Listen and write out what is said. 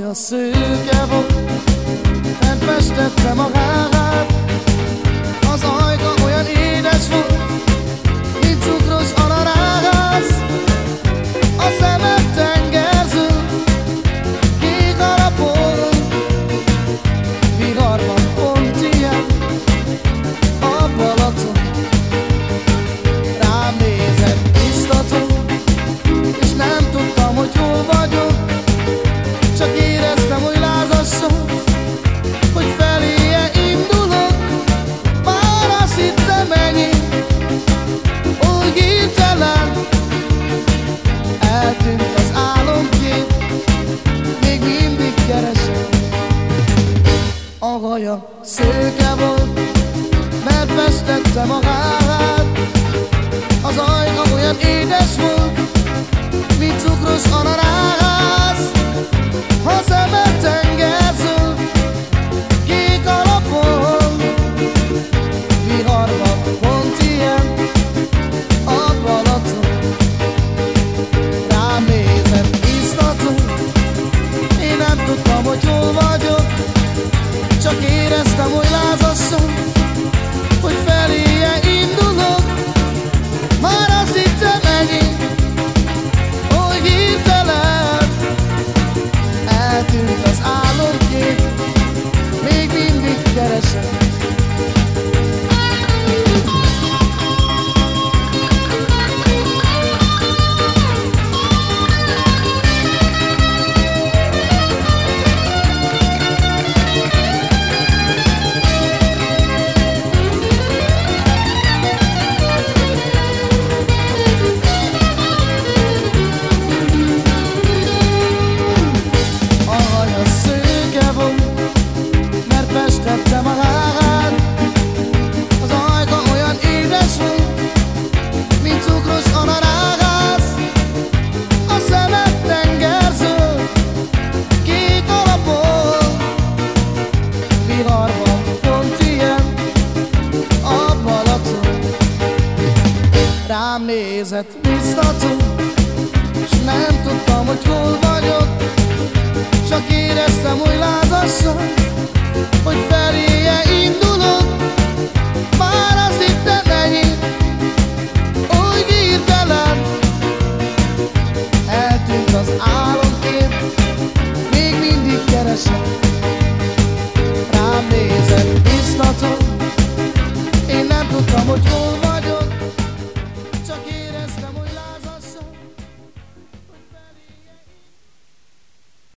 haja szőke volt, megfestette magát. Az ajka olyan édes volt, mint cukros ananász A haja szőke volt Mert festette magát. Az ajka olyan édes A haja szőke mert festette magát Az ajka olyan édes volt, mint cukros ananász A szemed tengerző, kék alapon Viharban pont ilyen, a Balaton Rám nézett biztató, s nem tudtam, hogy hol vagyok csak éreztem, hogy lázassan Hogy feléje indulok. Már azt hittem ennyi Úgy hirtelen Eltűnt az álomkép Még mindig keresem. Rám nézett biztató Én nem tudtam, hogy hol